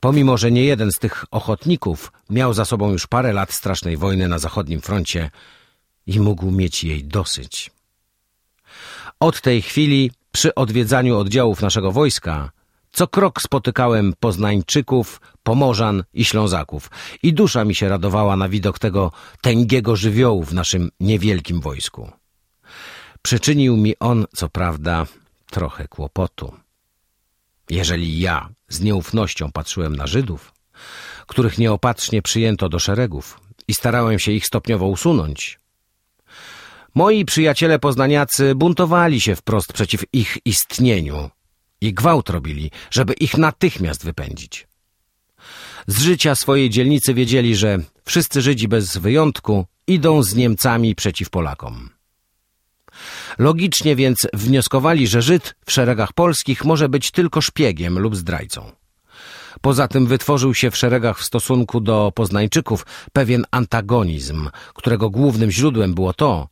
Pomimo, że nie jeden z tych ochotników miał za sobą już parę lat strasznej wojny na zachodnim froncie i mógł mieć jej dosyć. Od tej chwili, przy odwiedzaniu oddziałów naszego wojska, co krok spotykałem Poznańczyków, Pomorzan i Ślązaków i dusza mi się radowała na widok tego tęgiego żywiołu w naszym niewielkim wojsku. Przyczynił mi on, co prawda, trochę kłopotu. Jeżeli ja z nieufnością patrzyłem na Żydów, których nieopatrznie przyjęto do szeregów i starałem się ich stopniowo usunąć, moi przyjaciele poznaniacy buntowali się wprost przeciw ich istnieniu i gwałt robili, żeby ich natychmiast wypędzić. Z życia swojej dzielnicy wiedzieli, że wszyscy Żydzi bez wyjątku idą z Niemcami przeciw Polakom. Logicznie więc wnioskowali, że Żyd w szeregach polskich może być tylko szpiegiem lub zdrajcą. Poza tym wytworzył się w szeregach w stosunku do Poznańczyków pewien antagonizm, którego głównym źródłem było to,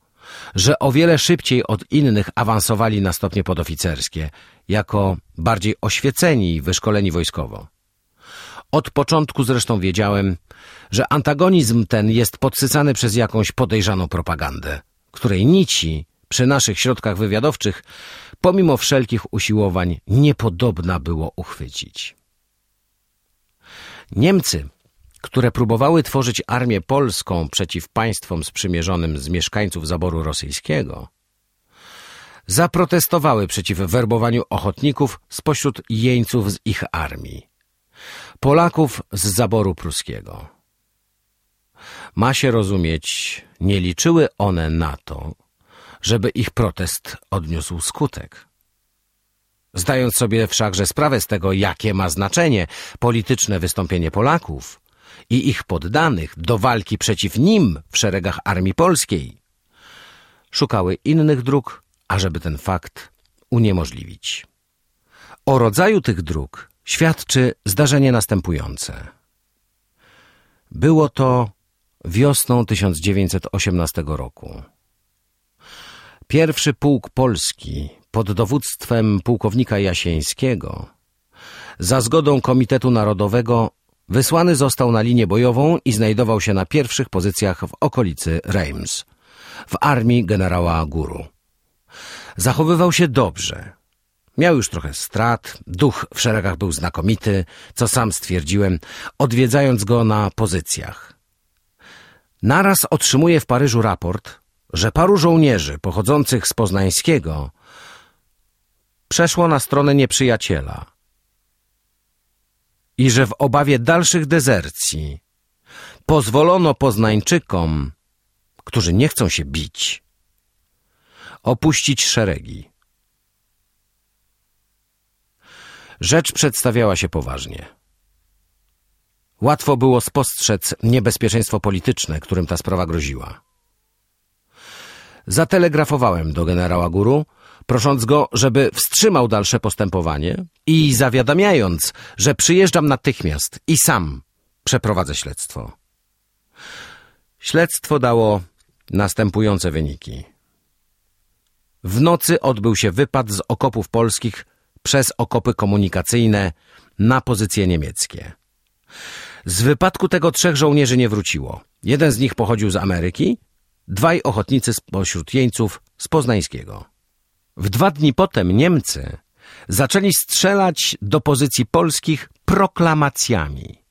że o wiele szybciej od innych awansowali na stopnie podoficerskie, jako bardziej oświeceni i wyszkoleni wojskowo. Od początku zresztą wiedziałem, że antagonizm ten jest podsycany przez jakąś podejrzaną propagandę, której nici przy naszych środkach wywiadowczych, pomimo wszelkich usiłowań, niepodobna było uchwycić. Niemcy, które próbowały tworzyć armię polską przeciw państwom sprzymierzonym z mieszkańców zaboru rosyjskiego, zaprotestowały przeciw werbowaniu ochotników spośród jeńców z ich armii, Polaków z zaboru pruskiego. Ma się rozumieć, nie liczyły one na to, żeby ich protest odniósł skutek. Zdając sobie wszakże sprawę z tego, jakie ma znaczenie polityczne wystąpienie Polaków i ich poddanych do walki przeciw nim w szeregach armii polskiej, szukały innych dróg, ażeby ten fakt uniemożliwić. O rodzaju tych dróg świadczy zdarzenie następujące. Było to wiosną 1918 roku. Pierwszy pułk polski pod dowództwem pułkownika Jasieńskiego za zgodą Komitetu Narodowego wysłany został na linię bojową i znajdował się na pierwszych pozycjach w okolicy Reims w armii generała Guru. Zachowywał się dobrze. Miał już trochę strat, duch w szeregach był znakomity, co sam stwierdziłem, odwiedzając go na pozycjach. Naraz otrzymuje w Paryżu raport, że paru żołnierzy pochodzących z Poznańskiego przeszło na stronę nieprzyjaciela i że w obawie dalszych dezercji pozwolono Poznańczykom, którzy nie chcą się bić, opuścić szeregi. Rzecz przedstawiała się poważnie. Łatwo było spostrzec niebezpieczeństwo polityczne, którym ta sprawa groziła. Zatelegrafowałem do generała Guru, prosząc go, żeby wstrzymał dalsze postępowanie i zawiadamiając, że przyjeżdżam natychmiast i sam przeprowadzę śledztwo. Śledztwo dało następujące wyniki. W nocy odbył się wypad z okopów polskich przez okopy komunikacyjne na pozycje niemieckie. Z wypadku tego trzech żołnierzy nie wróciło. Jeden z nich pochodził z Ameryki, dwaj ochotnicy spośród jeńców z Poznańskiego. W dwa dni potem Niemcy zaczęli strzelać do pozycji polskich proklamacjami.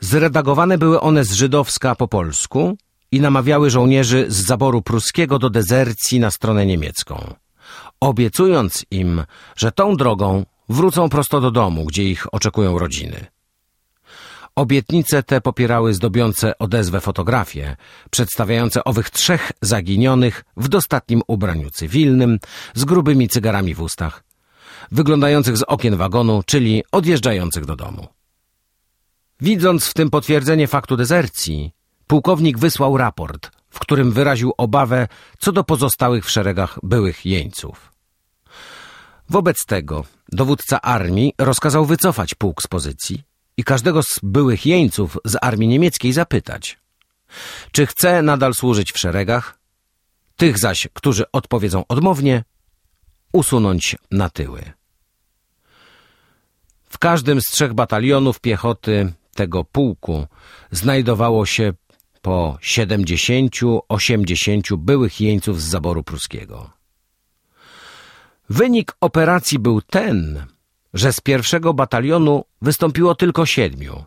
Zredagowane były one z żydowska po polsku i namawiały żołnierzy z zaboru pruskiego do dezercji na stronę niemiecką, obiecując im, że tą drogą wrócą prosto do domu, gdzie ich oczekują rodziny. Obietnice te popierały zdobiące odezwę fotografie, przedstawiające owych trzech zaginionych w dostatnim ubraniu cywilnym, z grubymi cygarami w ustach, wyglądających z okien wagonu, czyli odjeżdżających do domu. Widząc w tym potwierdzenie faktu dezercji, pułkownik wysłał raport, w którym wyraził obawę co do pozostałych w szeregach byłych jeńców. Wobec tego dowódca armii rozkazał wycofać pułk z pozycji, i każdego z byłych jeńców z armii niemieckiej zapytać, czy chce nadal służyć w szeregach, tych zaś, którzy odpowiedzą odmownie, usunąć na tyły. W każdym z trzech batalionów piechoty tego pułku znajdowało się po 70-80 byłych jeńców z zaboru pruskiego. Wynik operacji był ten, że z pierwszego batalionu wystąpiło tylko siedmiu,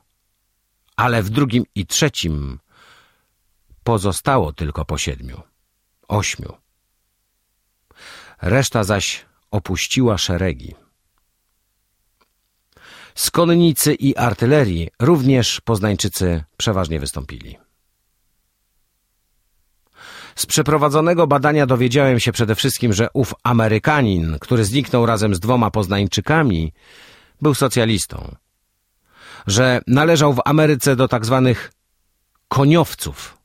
ale w drugim i trzecim pozostało tylko po siedmiu, ośmiu. Reszta zaś opuściła szeregi. Z konnicy i artylerii również Poznańczycy przeważnie wystąpili. Z przeprowadzonego badania dowiedziałem się przede wszystkim, że ów Amerykanin, który zniknął razem z dwoma Poznańczykami, był socjalistą. Że należał w Ameryce do tak zwanych koniowców.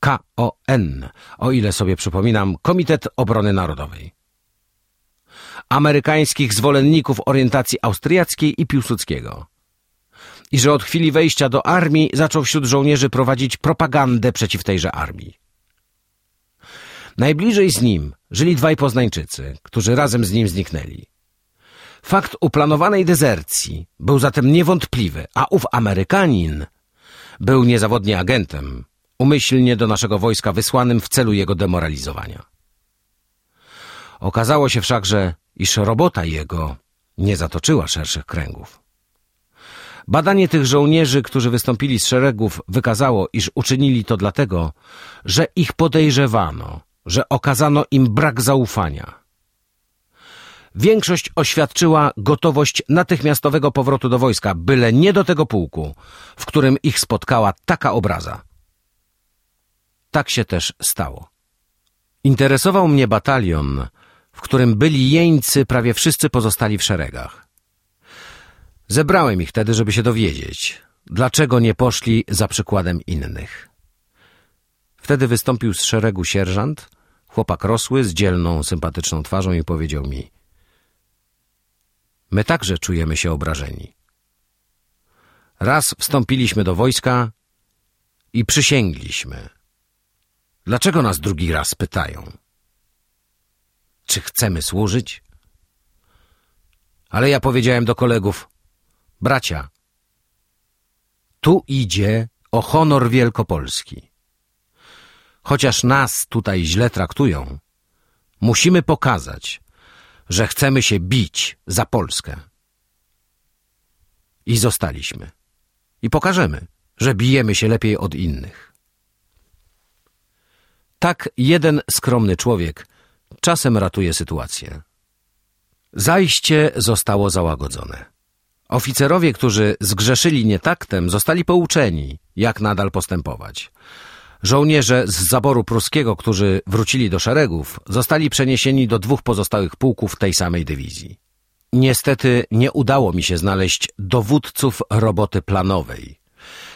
KON, o ile sobie przypominam, Komitet Obrony Narodowej. Amerykańskich zwolenników orientacji austriackiej i Piłsudskiego. I że od chwili wejścia do armii zaczął wśród żołnierzy prowadzić propagandę przeciw tejże armii. Najbliżej z nim żyli dwaj Poznańczycy, którzy razem z nim zniknęli. Fakt uplanowanej dezercji był zatem niewątpliwy, a ów Amerykanin był niezawodnie agentem, umyślnie do naszego wojska wysłanym w celu jego demoralizowania. Okazało się wszakże, iż robota jego nie zatoczyła szerszych kręgów. Badanie tych żołnierzy, którzy wystąpili z szeregów, wykazało, iż uczynili to dlatego, że ich podejrzewano, że okazano im brak zaufania. Większość oświadczyła gotowość natychmiastowego powrotu do wojska, byle nie do tego pułku, w którym ich spotkała taka obraza. Tak się też stało. Interesował mnie batalion, w którym byli jeńcy prawie wszyscy pozostali w szeregach. Zebrałem ich wtedy, żeby się dowiedzieć, dlaczego nie poszli za przykładem innych. Wtedy wystąpił z szeregu sierżant, chłopak rosły, z dzielną, sympatyczną twarzą i powiedział mi My także czujemy się obrażeni. Raz wstąpiliśmy do wojska i przysięgliśmy. Dlaczego nas drugi raz pytają? Czy chcemy służyć? Ale ja powiedziałem do kolegów, bracia, tu idzie o honor Wielkopolski. Chociaż nas tutaj źle traktują, musimy pokazać, że chcemy się bić za Polskę. I zostaliśmy. I pokażemy, że bijemy się lepiej od innych. Tak jeden skromny człowiek czasem ratuje sytuację. Zajście zostało załagodzone. Oficerowie, którzy zgrzeszyli nietaktem, zostali pouczeni, jak nadal postępować. Żołnierze z zaboru pruskiego, którzy wrócili do szeregów, zostali przeniesieni do dwóch pozostałych pułków tej samej dywizji. Niestety nie udało mi się znaleźć dowódców roboty planowej,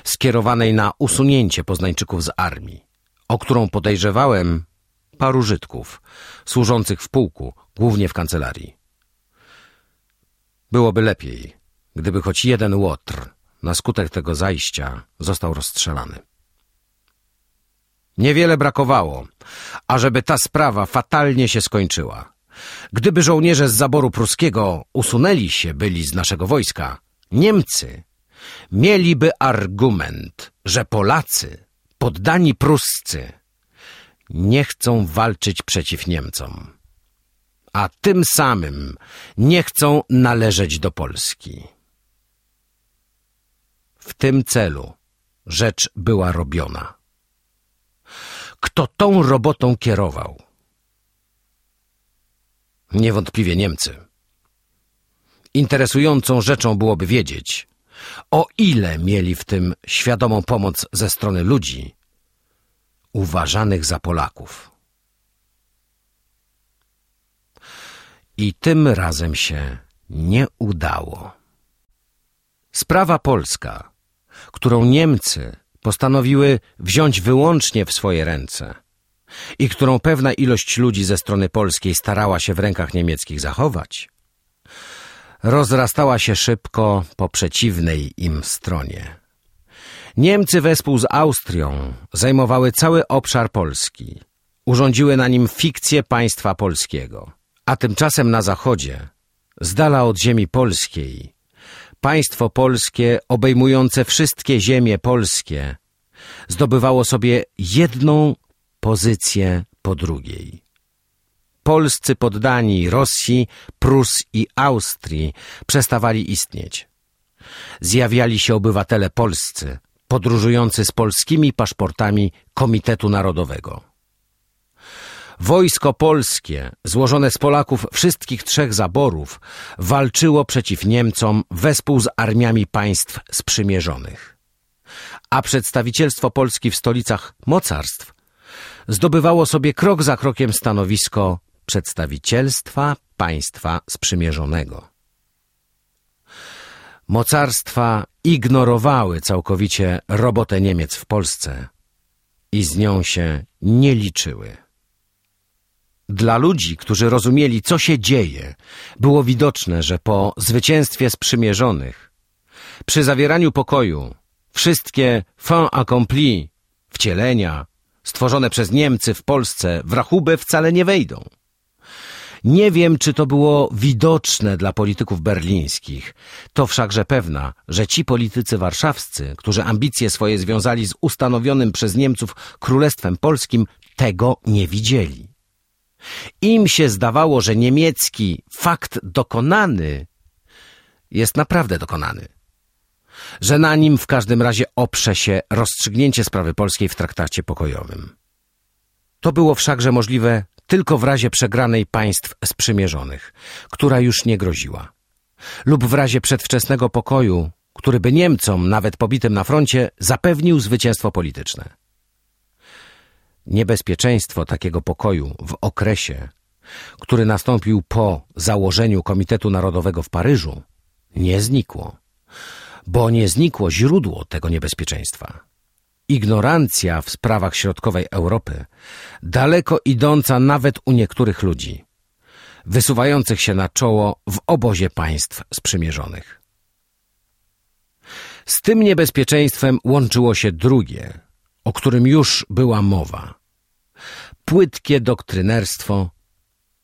skierowanej na usunięcie Poznańczyków z armii, o którą podejrzewałem paru Żydków, służących w pułku, głównie w kancelarii. Byłoby lepiej, gdyby choć jeden łotr na skutek tego zajścia został rozstrzelany. Niewiele brakowało, ażeby ta sprawa fatalnie się skończyła. Gdyby żołnierze z zaboru pruskiego usunęli się byli z naszego wojska, Niemcy mieliby argument, że Polacy, poddani pruscy, nie chcą walczyć przeciw Niemcom, a tym samym nie chcą należeć do Polski. W tym celu rzecz była robiona. Kto tą robotą kierował? Niewątpliwie Niemcy. Interesującą rzeczą byłoby wiedzieć, o ile mieli w tym świadomą pomoc ze strony ludzi uważanych za Polaków. I tym razem się nie udało. Sprawa polska, którą Niemcy postanowiły wziąć wyłącznie w swoje ręce i którą pewna ilość ludzi ze strony polskiej starała się w rękach niemieckich zachować, rozrastała się szybko po przeciwnej im stronie. Niemcy wespół z Austrią zajmowały cały obszar Polski. Urządziły na nim fikcję państwa polskiego. A tymczasem na zachodzie, z dala od ziemi polskiej, państwo polskie obejmujące wszystkie ziemie polskie zdobywało sobie jedną pozycję po drugiej. Polscy poddani Rosji, Prus i Austrii przestawali istnieć. Zjawiali się obywatele polscy, podróżujący z polskimi paszportami Komitetu Narodowego. Wojsko polskie, złożone z Polaków wszystkich trzech zaborów, walczyło przeciw Niemcom wespół z armiami państw sprzymierzonych. A przedstawicielstwo Polski w stolicach mocarstw zdobywało sobie krok za krokiem stanowisko przedstawicielstwa państwa sprzymierzonego. Mocarstwa ignorowały całkowicie robotę Niemiec w Polsce i z nią się nie liczyły. Dla ludzi, którzy rozumieli, co się dzieje, było widoczne, że po zwycięstwie sprzymierzonych, przy zawieraniu pokoju, wszystkie fin accompli, wcielenia, stworzone przez Niemcy w Polsce w rachubę wcale nie wejdą. Nie wiem, czy to było widoczne dla polityków berlińskich. To wszakże pewna, że ci politycy warszawscy, którzy ambicje swoje związali z ustanowionym przez Niemców Królestwem Polskim, tego nie widzieli. Im się zdawało, że niemiecki fakt dokonany jest naprawdę dokonany. Że na nim w każdym razie oprze się rozstrzygnięcie sprawy polskiej w traktacie pokojowym. To było wszakże możliwe tylko w razie przegranej państw sprzymierzonych, która już nie groziła, lub w razie przedwczesnego pokoju, który by Niemcom, nawet pobitym na froncie, zapewnił zwycięstwo polityczne. Niebezpieczeństwo takiego pokoju w okresie, który nastąpił po założeniu Komitetu Narodowego w Paryżu, nie znikło, bo nie znikło źródło tego niebezpieczeństwa ignorancja w sprawach środkowej Europy, daleko idąca nawet u niektórych ludzi, wysuwających się na czoło w obozie państw sprzymierzonych. Z tym niebezpieczeństwem łączyło się drugie, o którym już była mowa. Płytkie doktrynerstwo,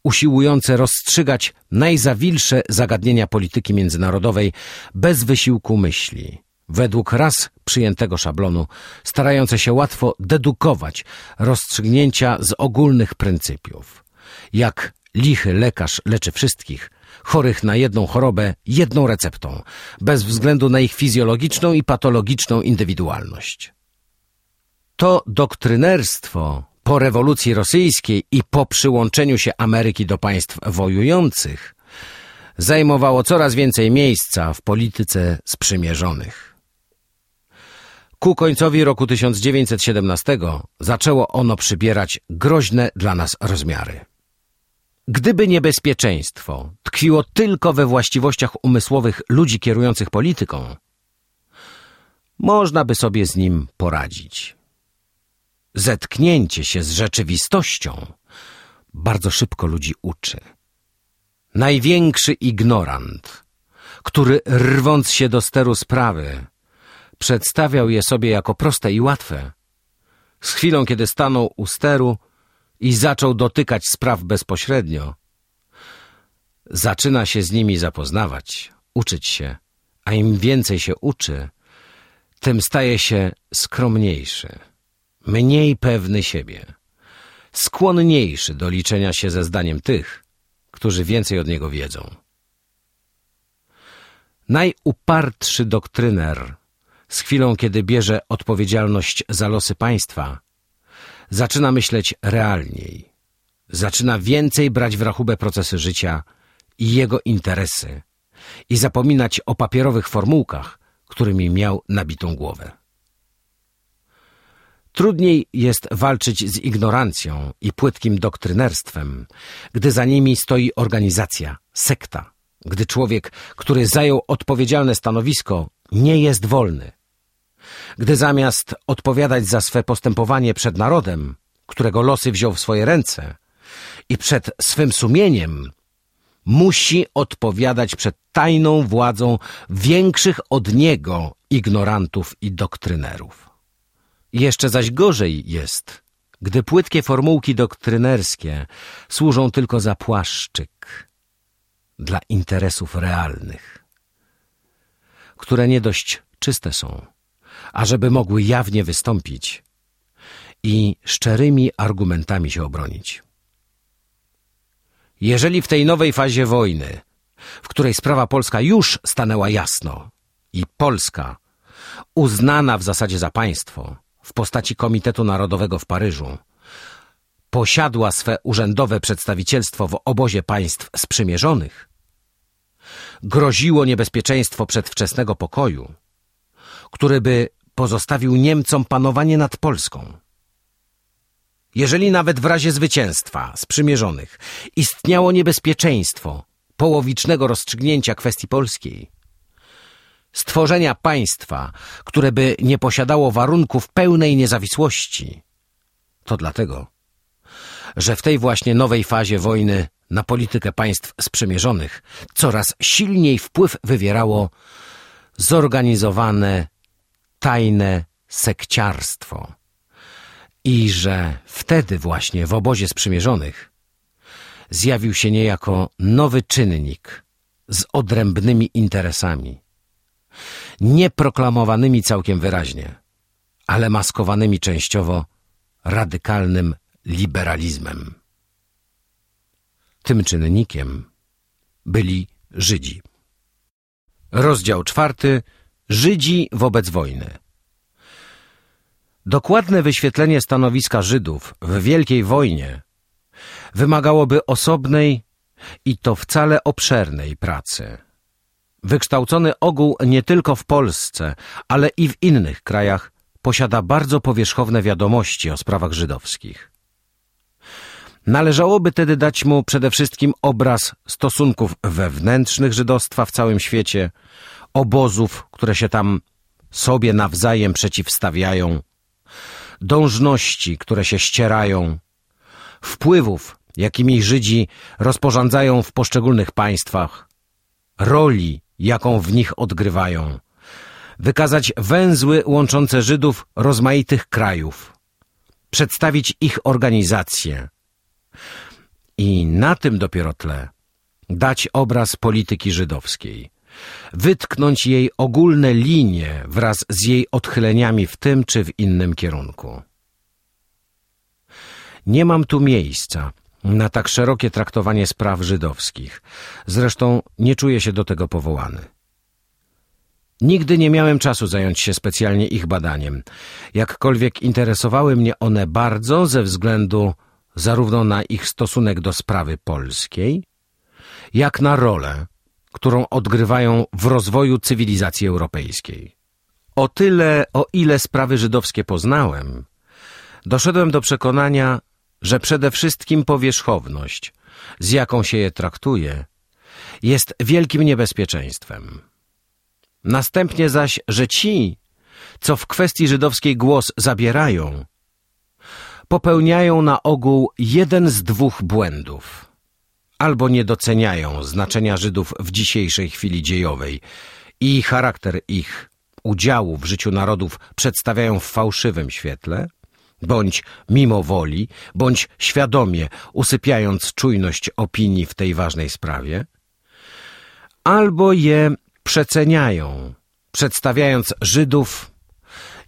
usiłujące rozstrzygać najzawilsze zagadnienia polityki międzynarodowej bez wysiłku myśli, według raz przyjętego szablonu, starające się łatwo dedukować rozstrzygnięcia z ogólnych pryncypiów. Jak lichy lekarz leczy wszystkich, chorych na jedną chorobę jedną receptą, bez względu na ich fizjologiczną i patologiczną indywidualność. To doktrynerstwo po rewolucji rosyjskiej i po przyłączeniu się Ameryki do państw wojujących zajmowało coraz więcej miejsca w polityce sprzymierzonych. Ku końcowi roku 1917 zaczęło ono przybierać groźne dla nas rozmiary. Gdyby niebezpieczeństwo tkwiło tylko we właściwościach umysłowych ludzi kierujących polityką, można by sobie z nim poradzić. Zetknięcie się z rzeczywistością bardzo szybko ludzi uczy. Największy ignorant, który rwąc się do steru sprawy, Przedstawiał je sobie jako proste i łatwe. Z chwilą, kiedy stanął u steru i zaczął dotykać spraw bezpośrednio, zaczyna się z nimi zapoznawać, uczyć się, a im więcej się uczy, tym staje się skromniejszy, mniej pewny siebie, skłonniejszy do liczenia się ze zdaniem tych, którzy więcej od niego wiedzą. Najupartszy doktryner z chwilą, kiedy bierze odpowiedzialność za losy państwa, zaczyna myśleć realniej. Zaczyna więcej brać w rachubę procesy życia i jego interesy i zapominać o papierowych formułkach, którymi miał nabitą głowę. Trudniej jest walczyć z ignorancją i płytkim doktrynerstwem, gdy za nimi stoi organizacja, sekta, gdy człowiek, który zajął odpowiedzialne stanowisko, nie jest wolny, gdy zamiast odpowiadać za swe postępowanie przed narodem, którego losy wziął w swoje ręce, i przed swym sumieniem, musi odpowiadać przed tajną władzą większych od niego ignorantów i doktrynerów. Jeszcze zaś gorzej jest, gdy płytkie formułki doktrynerskie służą tylko za płaszczyk dla interesów realnych. które nie dość czyste są, ażeby mogły jawnie wystąpić i szczerymi argumentami się obronić. Jeżeli w tej nowej fazie wojny, w której sprawa polska już stanęła jasno i Polska, uznana w zasadzie za państwo w postaci Komitetu Narodowego w Paryżu, posiadła swe urzędowe przedstawicielstwo w obozie państw sprzymierzonych, groziło niebezpieczeństwo przedwczesnego pokoju, który by pozostawił Niemcom panowanie nad Polską. Jeżeli nawet w razie zwycięstwa sprzymierzonych istniało niebezpieczeństwo połowicznego rozstrzygnięcia kwestii polskiej, stworzenia państwa, które by nie posiadało warunków pełnej niezawisłości, to dlatego, że w tej właśnie nowej fazie wojny na politykę państw sprzymierzonych coraz silniej wpływ wywierało zorganizowane, tajne sekciarstwo. I że wtedy właśnie w obozie sprzymierzonych zjawił się niejako nowy czynnik z odrębnymi interesami, nieproklamowanymi całkiem wyraźnie, ale maskowanymi częściowo radykalnym liberalizmem. Tym czynnikiem byli Żydzi. Rozdział czwarty. Żydzi wobec wojny. Dokładne wyświetlenie stanowiska Żydów w Wielkiej Wojnie wymagałoby osobnej i to wcale obszernej pracy. Wykształcony ogół nie tylko w Polsce, ale i w innych krajach posiada bardzo powierzchowne wiadomości o sprawach żydowskich. Należałoby tedy dać mu przede wszystkim obraz stosunków wewnętrznych żydostwa w całym świecie, obozów, które się tam sobie nawzajem przeciwstawiają, dążności, które się ścierają, wpływów, jakimi Żydzi rozporządzają w poszczególnych państwach, roli, jaką w nich odgrywają, wykazać węzły łączące Żydów rozmaitych krajów, przedstawić ich organizację, i na tym dopiero tle. Dać obraz polityki żydowskiej, wytknąć jej ogólne linie wraz z jej odchyleniami w tym czy w innym kierunku. Nie mam tu miejsca na tak szerokie traktowanie spraw żydowskich. Zresztą nie czuję się do tego powołany. Nigdy nie miałem czasu zająć się specjalnie ich badaniem, jakkolwiek interesowały mnie one bardzo ze względu zarówno na ich stosunek do sprawy polskiej, jak na rolę, którą odgrywają w rozwoju cywilizacji europejskiej. O tyle, o ile sprawy żydowskie poznałem, doszedłem do przekonania, że przede wszystkim powierzchowność, z jaką się je traktuje, jest wielkim niebezpieczeństwem. Następnie zaś, że ci, co w kwestii żydowskiej głos zabierają, popełniają na ogół jeden z dwóch błędów. Albo nie doceniają znaczenia Żydów w dzisiejszej chwili dziejowej i charakter ich udziału w życiu narodów przedstawiają w fałszywym świetle, bądź mimo woli, bądź świadomie usypiając czujność opinii w tej ważnej sprawie, albo je przeceniają, przedstawiając Żydów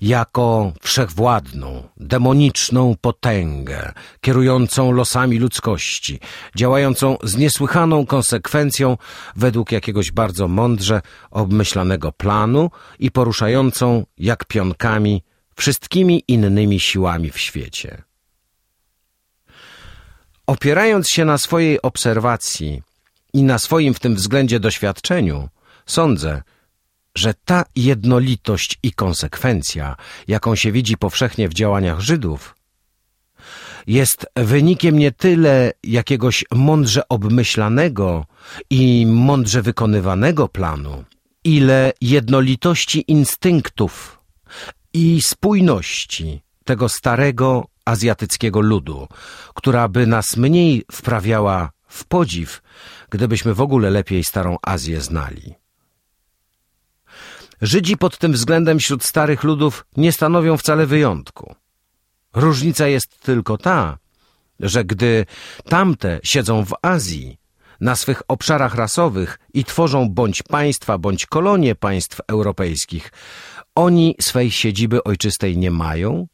jako wszechwładną, demoniczną potęgę, kierującą losami ludzkości, działającą z niesłychaną konsekwencją według jakiegoś bardzo mądrze obmyślanego planu i poruszającą jak pionkami wszystkimi innymi siłami w świecie. Opierając się na swojej obserwacji i na swoim w tym względzie doświadczeniu, sądzę, że ta jednolitość i konsekwencja, jaką się widzi powszechnie w działaniach Żydów, jest wynikiem nie tyle jakiegoś mądrze obmyślanego i mądrze wykonywanego planu, ile jednolitości instynktów i spójności tego starego azjatyckiego ludu, która by nas mniej wprawiała w podziw, gdybyśmy w ogóle lepiej starą Azję znali. Żydzi pod tym względem wśród starych ludów nie stanowią wcale wyjątku. Różnica jest tylko ta, że gdy tamte siedzą w Azji, na swych obszarach rasowych i tworzą bądź państwa, bądź kolonie państw europejskich, oni swej siedziby ojczystej nie mają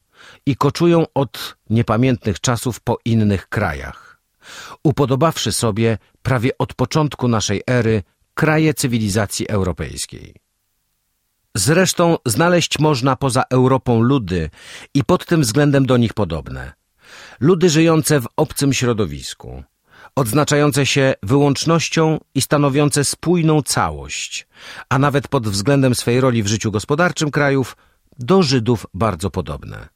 i koczują od niepamiętnych czasów po innych krajach, upodobawszy sobie prawie od początku naszej ery kraje cywilizacji europejskiej. Zresztą znaleźć można poza Europą ludy i pod tym względem do nich podobne. Ludy żyjące w obcym środowisku, odznaczające się wyłącznością i stanowiące spójną całość, a nawet pod względem swej roli w życiu gospodarczym krajów do Żydów bardzo podobne.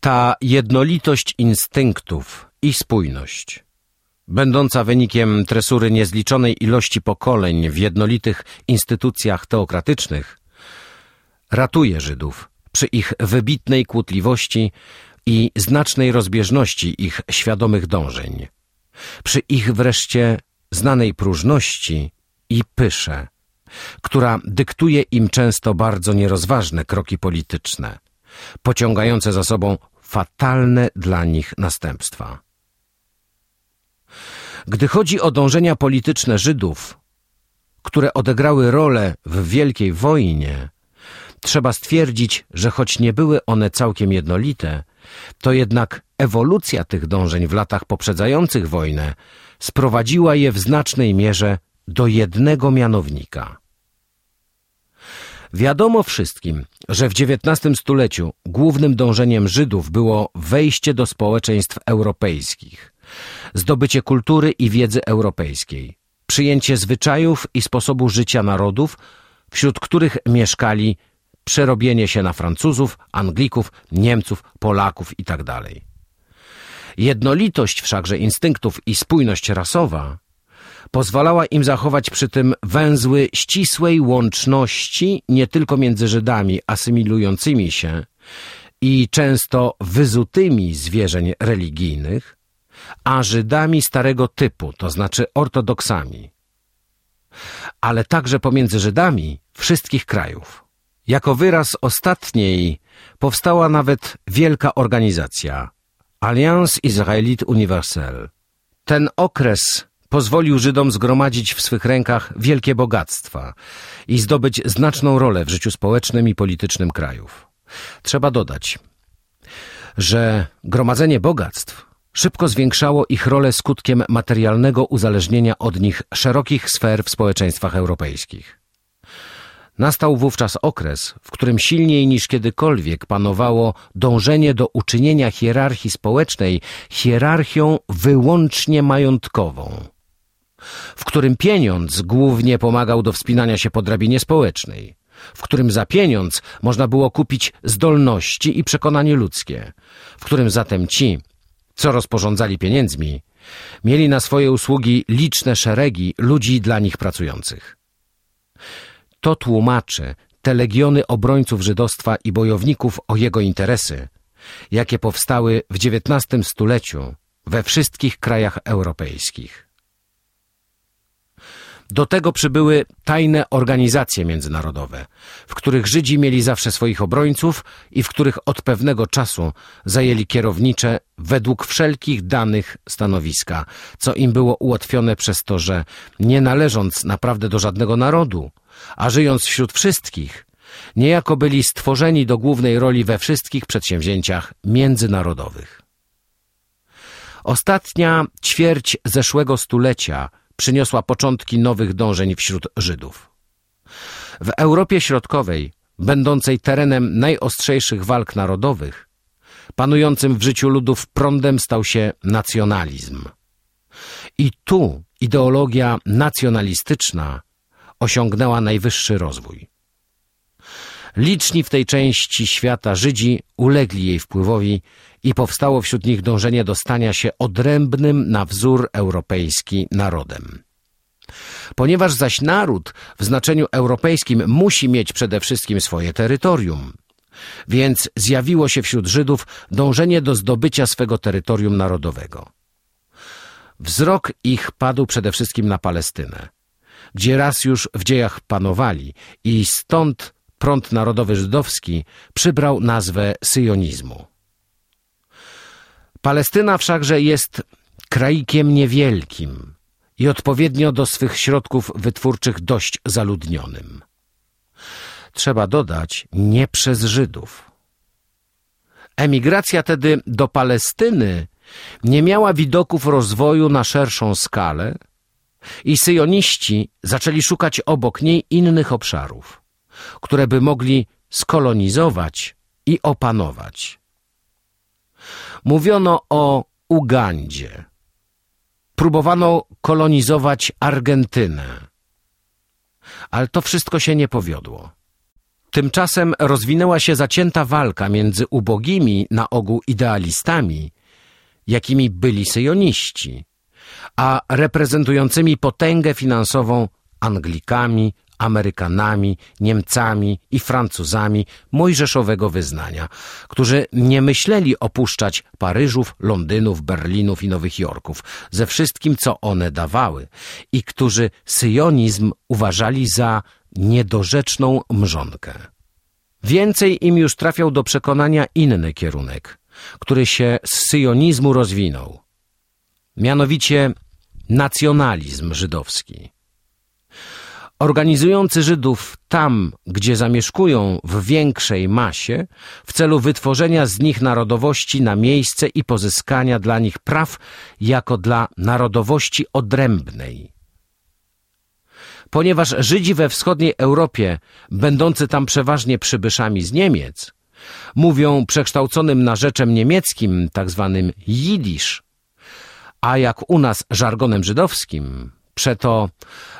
Ta jednolitość instynktów i spójność, będąca wynikiem tresury niezliczonej ilości pokoleń w jednolitych instytucjach teokratycznych, ratuje Żydów przy ich wybitnej kłótliwości i znacznej rozbieżności ich świadomych dążeń, przy ich wreszcie znanej próżności i pysze, która dyktuje im często bardzo nierozważne kroki polityczne, pociągające za sobą fatalne dla nich następstwa. Gdy chodzi o dążenia polityczne Żydów, które odegrały rolę w Wielkiej Wojnie, trzeba stwierdzić, że choć nie były one całkiem jednolite, to jednak ewolucja tych dążeń w latach poprzedzających wojnę sprowadziła je w znacznej mierze do jednego mianownika. Wiadomo wszystkim, że w XIX stuleciu głównym dążeniem Żydów było wejście do społeczeństw europejskich, zdobycie kultury i wiedzy europejskiej, przyjęcie zwyczajów i sposobu życia narodów, wśród których mieszkali przerobienie się na Francuzów, Anglików, Niemców, Polaków itd. Jednolitość wszakże instynktów i spójność rasowa pozwalała im zachować przy tym węzły ścisłej łączności nie tylko między Żydami asymilującymi się i często wyzutymi zwierzeń religijnych, a Żydami starego typu, to znaczy ortodoksami, ale także pomiędzy Żydami wszystkich krajów. Jako wyraz ostatniej powstała nawet wielka organizacja Alliance Israélite Universelle. Ten okres pozwolił Żydom zgromadzić w swych rękach wielkie bogactwa i zdobyć znaczną rolę w życiu społecznym i politycznym krajów. Trzeba dodać, że gromadzenie bogactw szybko zwiększało ich rolę skutkiem materialnego uzależnienia od nich szerokich sfer w społeczeństwach europejskich. Nastał wówczas okres, w którym silniej niż kiedykolwiek panowało dążenie do uczynienia hierarchii społecznej hierarchią wyłącznie majątkową, w którym pieniądz głównie pomagał do wspinania się po drabinie społecznej, w którym za pieniądz można było kupić zdolności i przekonanie ludzkie, w którym zatem ci, co rozporządzali pieniędzmi, mieli na swoje usługi liczne szeregi ludzi dla nich pracujących. To tłumaczy te legiony obrońców żydostwa i bojowników o jego interesy, jakie powstały w XIX stuleciu we wszystkich krajach europejskich. Do tego przybyły tajne organizacje międzynarodowe, w których Żydzi mieli zawsze swoich obrońców i w których od pewnego czasu zajęli kierownicze według wszelkich danych stanowiska, co im było ułatwione przez to, że nie należąc naprawdę do żadnego narodu, a żyjąc wśród wszystkich, niejako byli stworzeni do głównej roli we wszystkich przedsięwzięciach międzynarodowych. Ostatnia ćwierć zeszłego stulecia przyniosła początki nowych dążeń wśród Żydów. W Europie Środkowej, będącej terenem najostrzejszych walk narodowych, panującym w życiu ludów prądem stał się nacjonalizm. I tu ideologia nacjonalistyczna osiągnęła najwyższy rozwój. Liczni w tej części świata Żydzi ulegli jej wpływowi i powstało wśród nich dążenie do stania się odrębnym na wzór europejski narodem. Ponieważ zaś naród w znaczeniu europejskim musi mieć przede wszystkim swoje terytorium, więc zjawiło się wśród Żydów dążenie do zdobycia swego terytorium narodowego. Wzrok ich padł przede wszystkim na Palestynę gdzie raz już w dziejach panowali i stąd prąd narodowy żydowski przybrał nazwę syjonizmu. Palestyna wszakże jest kraikiem niewielkim i odpowiednio do swych środków wytwórczych dość zaludnionym. Trzeba dodać, nie przez Żydów. Emigracja tedy do Palestyny nie miała widoków rozwoju na szerszą skalę i syjoniści zaczęli szukać obok niej innych obszarów, które by mogli skolonizować i opanować. Mówiono o Ugandzie. Próbowano kolonizować Argentynę. Ale to wszystko się nie powiodło. Tymczasem rozwinęła się zacięta walka między ubogimi, na ogół idealistami, jakimi byli syjoniści, a reprezentującymi potęgę finansową Anglikami, Amerykanami, Niemcami i Francuzami mojżeszowego wyznania, którzy nie myśleli opuszczać Paryżów, Londynów, Berlinów i Nowych Jorków ze wszystkim, co one dawały i którzy syjonizm uważali za niedorzeczną mrzonkę. Więcej im już trafiał do przekonania inny kierunek, który się z syjonizmu rozwinął. Mianowicie nacjonalizm żydowski. Organizujący Żydów tam, gdzie zamieszkują w większej masie, w celu wytworzenia z nich narodowości na miejsce i pozyskania dla nich praw jako dla narodowości odrębnej. Ponieważ Żydzi we wschodniej Europie, będący tam przeważnie przybyszami z Niemiec, mówią przekształconym narzeczem niemieckim, tak zwanym jidysz, a jak u nas żargonem żydowskim, przeto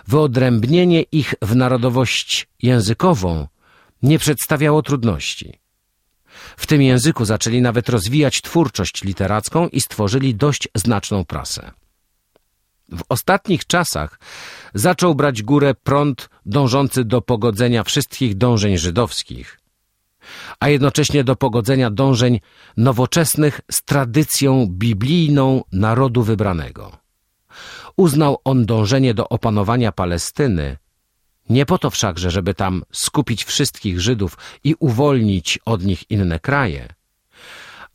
wyodrębnienie ich w narodowość językową nie przedstawiało trudności. W tym języku zaczęli nawet rozwijać twórczość literacką i stworzyli dość znaczną prasę. W ostatnich czasach zaczął brać górę prąd dążący do pogodzenia wszystkich dążeń żydowskich, a jednocześnie do pogodzenia dążeń nowoczesnych z tradycją biblijną narodu wybranego. Uznał on dążenie do opanowania Palestyny nie po to wszakże, żeby tam skupić wszystkich Żydów i uwolnić od nich inne kraje,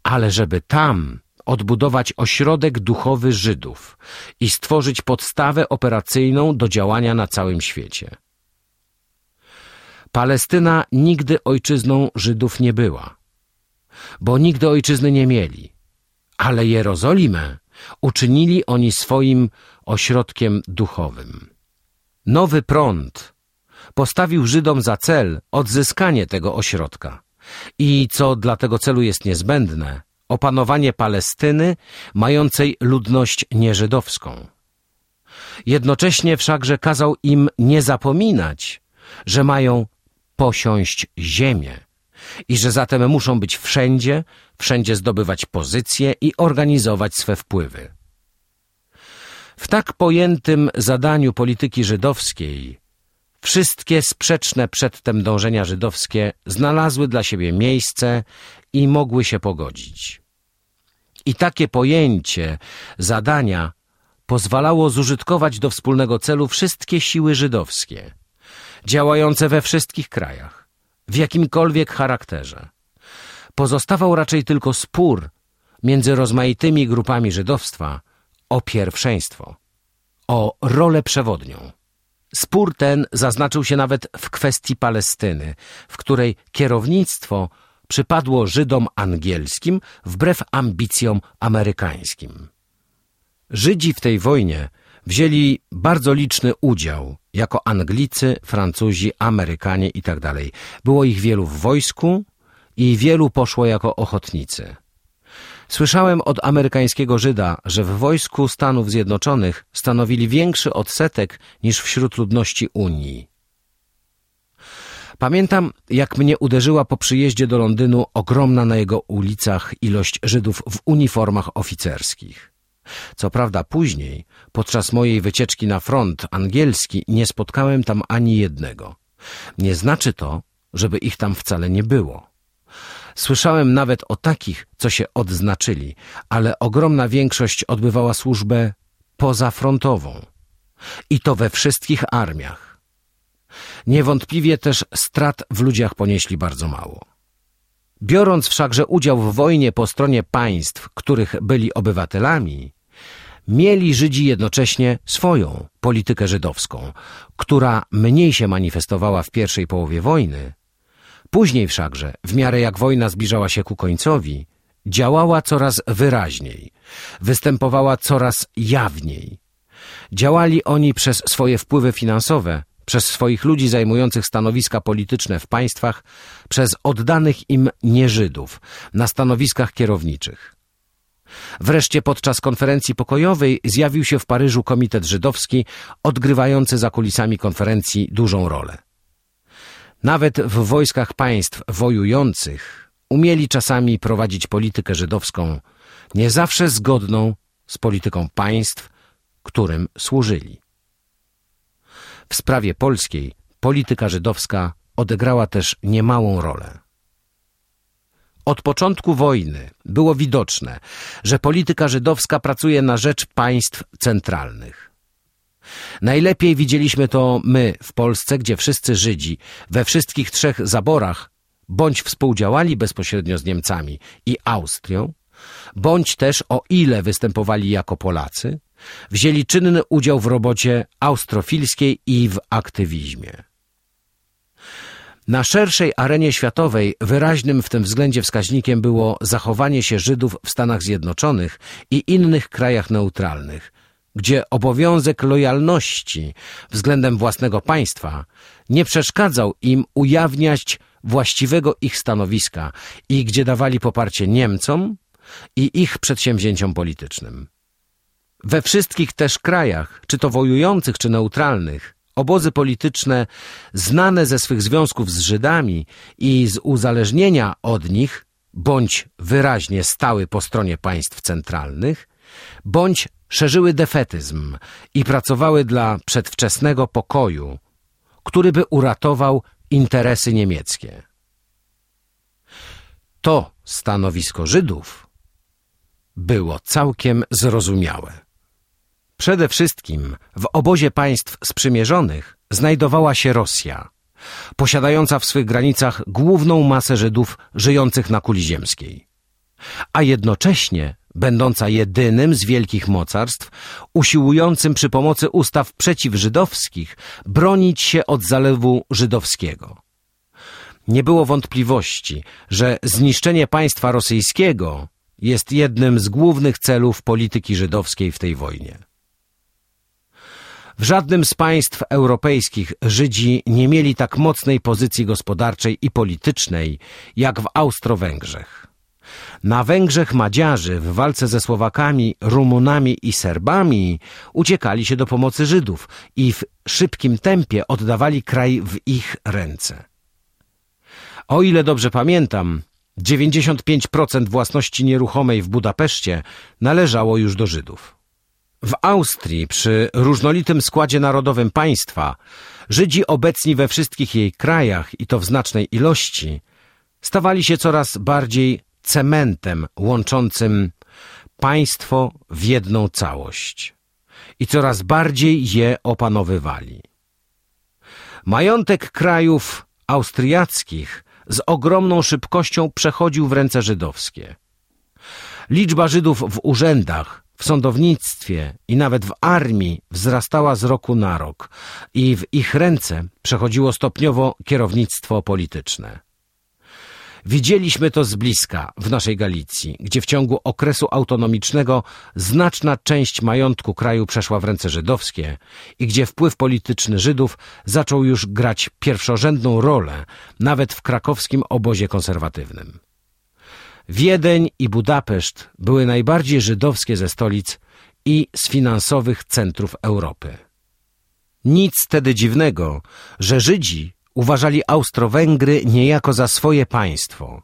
ale żeby tam odbudować ośrodek duchowy Żydów i stworzyć podstawę operacyjną do działania na całym świecie. Palestyna nigdy ojczyzną Żydów nie była, bo nigdy ojczyzny nie mieli, ale Jerozolimę uczynili oni swoim ośrodkiem duchowym. Nowy prąd postawił Żydom za cel odzyskanie tego ośrodka i, co dla tego celu jest niezbędne, opanowanie Palestyny mającej ludność nieżydowską. Jednocześnie wszakże kazał im nie zapominać, że mają posiąść ziemię i że zatem muszą być wszędzie, wszędzie zdobywać pozycje i organizować swe wpływy. W tak pojętym zadaniu polityki żydowskiej wszystkie sprzeczne przedtem dążenia żydowskie znalazły dla siebie miejsce i mogły się pogodzić. I takie pojęcie zadania pozwalało zużytkować do wspólnego celu wszystkie siły żydowskie, działające we wszystkich krajach, w jakimkolwiek charakterze. Pozostawał raczej tylko spór między rozmaitymi grupami żydowstwa o pierwszeństwo, o rolę przewodnią. Spór ten zaznaczył się nawet w kwestii Palestyny, w której kierownictwo przypadło Żydom angielskim wbrew ambicjom amerykańskim. Żydzi w tej wojnie wzięli bardzo liczny udział jako Anglicy, Francuzi, Amerykanie itd. Tak Było ich wielu w wojsku i wielu poszło jako ochotnicy. Słyszałem od amerykańskiego Żyda, że w wojsku Stanów Zjednoczonych stanowili większy odsetek niż wśród ludności Unii. Pamiętam, jak mnie uderzyła po przyjeździe do Londynu ogromna na jego ulicach ilość Żydów w uniformach oficerskich. Co prawda później, podczas mojej wycieczki na front angielski, nie spotkałem tam ani jednego. Nie znaczy to, żeby ich tam wcale nie było. Słyszałem nawet o takich, co się odznaczyli, ale ogromna większość odbywała służbę pozafrontową. I to we wszystkich armiach. Niewątpliwie też strat w ludziach ponieśli bardzo mało. Biorąc wszakże udział w wojnie po stronie państw, których byli obywatelami, mieli Żydzi jednocześnie swoją politykę żydowską, która mniej się manifestowała w pierwszej połowie wojny, później wszakże, w miarę jak wojna zbliżała się ku końcowi, działała coraz wyraźniej, występowała coraz jawniej. Działali oni przez swoje wpływy finansowe, przez swoich ludzi zajmujących stanowiska polityczne w państwach, przez oddanych im nieżydów na stanowiskach kierowniczych. Wreszcie podczas konferencji pokojowej zjawił się w Paryżu Komitet Żydowski, odgrywający za kulisami konferencji dużą rolę. Nawet w wojskach państw wojujących umieli czasami prowadzić politykę żydowską, nie zawsze zgodną z polityką państw, którym służyli. W sprawie polskiej polityka żydowska odegrała też niemałą rolę. Od początku wojny było widoczne, że polityka żydowska pracuje na rzecz państw centralnych. Najlepiej widzieliśmy to my w Polsce, gdzie wszyscy Żydzi we wszystkich trzech zaborach bądź współdziałali bezpośrednio z Niemcami i Austrią, bądź też o ile występowali jako Polacy, wzięli czynny udział w robocie austrofilskiej i w aktywizmie. Na szerszej arenie światowej wyraźnym w tym względzie wskaźnikiem było zachowanie się Żydów w Stanach Zjednoczonych i innych krajach neutralnych, gdzie obowiązek lojalności względem własnego państwa nie przeszkadzał im ujawniać właściwego ich stanowiska i gdzie dawali poparcie Niemcom i ich przedsięwzięciom politycznym. We wszystkich też krajach, czy to wojujących, czy neutralnych, obozy polityczne znane ze swych związków z Żydami i z uzależnienia od nich, bądź wyraźnie stały po stronie państw centralnych, bądź szerzyły defetyzm i pracowały dla przedwczesnego pokoju, który by uratował interesy niemieckie. To stanowisko Żydów było całkiem zrozumiałe. Przede wszystkim w obozie państw sprzymierzonych znajdowała się Rosja, posiadająca w swych granicach główną masę Żydów żyjących na kuli ziemskiej, a jednocześnie będąca jedynym z wielkich mocarstw usiłującym przy pomocy ustaw przeciwżydowskich bronić się od zalewu żydowskiego. Nie było wątpliwości, że zniszczenie państwa rosyjskiego jest jednym z głównych celów polityki żydowskiej w tej wojnie. W żadnym z państw europejskich Żydzi nie mieli tak mocnej pozycji gospodarczej i politycznej jak w Austro-Węgrzech. Na Węgrzech Madziarzy w walce ze Słowakami, Rumunami i Serbami uciekali się do pomocy Żydów i w szybkim tempie oddawali kraj w ich ręce. O ile dobrze pamiętam, 95% własności nieruchomej w Budapeszcie należało już do Żydów. W Austrii, przy różnolitym składzie narodowym państwa, Żydzi obecni we wszystkich jej krajach i to w znacznej ilości, stawali się coraz bardziej cementem łączącym państwo w jedną całość i coraz bardziej je opanowywali. Majątek krajów austriackich z ogromną szybkością przechodził w ręce żydowskie. Liczba Żydów w urzędach w sądownictwie i nawet w armii wzrastała z roku na rok i w ich ręce przechodziło stopniowo kierownictwo polityczne. Widzieliśmy to z bliska w naszej Galicji, gdzie w ciągu okresu autonomicznego znaczna część majątku kraju przeszła w ręce żydowskie i gdzie wpływ polityczny Żydów zaczął już grać pierwszorzędną rolę nawet w krakowskim obozie konserwatywnym. Wiedeń i Budapeszt były najbardziej żydowskie ze stolic i z finansowych centrów Europy. Nic tedy dziwnego, że Żydzi uważali Austro-Węgry niejako za swoje państwo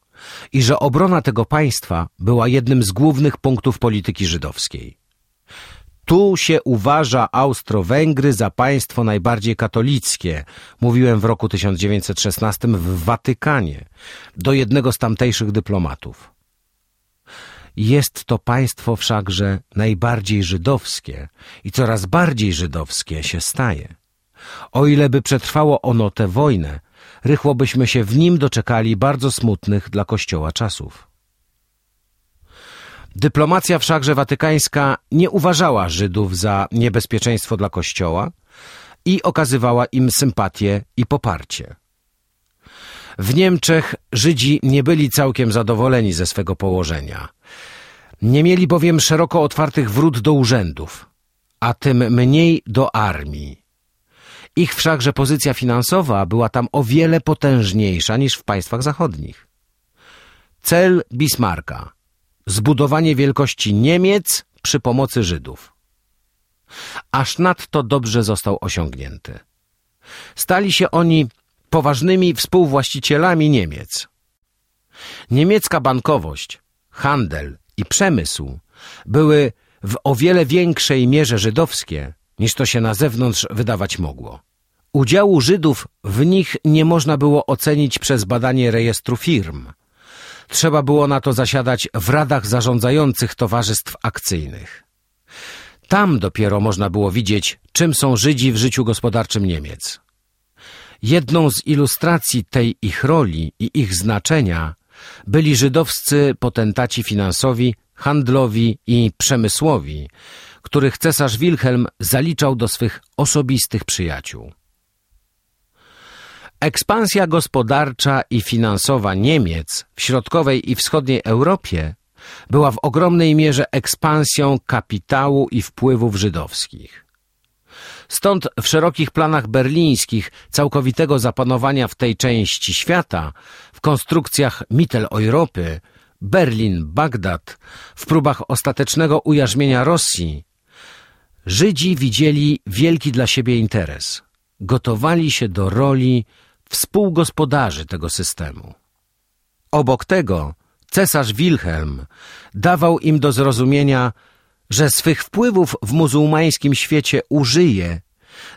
i że obrona tego państwa była jednym z głównych punktów polityki żydowskiej. Tu się uważa Austro-Węgry za państwo najbardziej katolickie, mówiłem w roku 1916 w Watykanie, do jednego z tamtejszych dyplomatów. Jest to państwo wszakże najbardziej żydowskie i coraz bardziej żydowskie się staje. O ile by przetrwało ono tę wojnę, rychło byśmy się w nim doczekali bardzo smutnych dla Kościoła czasów. Dyplomacja wszakże watykańska nie uważała Żydów za niebezpieczeństwo dla Kościoła i okazywała im sympatię i poparcie. W Niemczech Żydzi nie byli całkiem zadowoleni ze swego położenia. Nie mieli bowiem szeroko otwartych wrót do urzędów, a tym mniej do armii. Ich wszakże pozycja finansowa była tam o wiele potężniejsza niż w państwach zachodnich. Cel Bismarcka zbudowanie wielkości Niemiec przy pomocy Żydów. Aż nadto dobrze został osiągnięty. Stali się oni poważnymi współwłaścicielami Niemiec. Niemiecka bankowość, handel i przemysł były w o wiele większej mierze żydowskie, niż to się na zewnątrz wydawać mogło. Udziału Żydów w nich nie można było ocenić przez badanie rejestru firm. Trzeba było na to zasiadać w radach zarządzających towarzystw akcyjnych. Tam dopiero można było widzieć, czym są Żydzi w życiu gospodarczym Niemiec. Jedną z ilustracji tej ich roli i ich znaczenia byli żydowscy potentaci finansowi, handlowi i przemysłowi, których cesarz Wilhelm zaliczał do swych osobistych przyjaciół. Ekspansja gospodarcza i finansowa Niemiec w środkowej i wschodniej Europie była w ogromnej mierze ekspansją kapitału i wpływów żydowskich. Stąd w szerokich planach berlińskich całkowitego zapanowania w tej części świata, w konstrukcjach Mitteleuropy, Berlin, Bagdad, w próbach ostatecznego ujarzmienia Rosji, Żydzi widzieli wielki dla siebie interes. Gotowali się do roli współgospodarzy tego systemu. Obok tego cesarz Wilhelm dawał im do zrozumienia, że swych wpływów w muzułmańskim świecie użyje